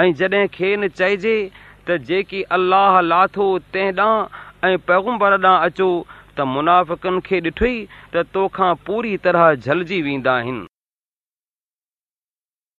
۽ جڏهن کين چئجي ته جيڪي الله لاٿو تنهن ڏانهن ۽ پيگمبر ڏانهن اچو ته منافڪن کي ڏٺئي ته توکان پوري طرح جهلجي ويندا آهن.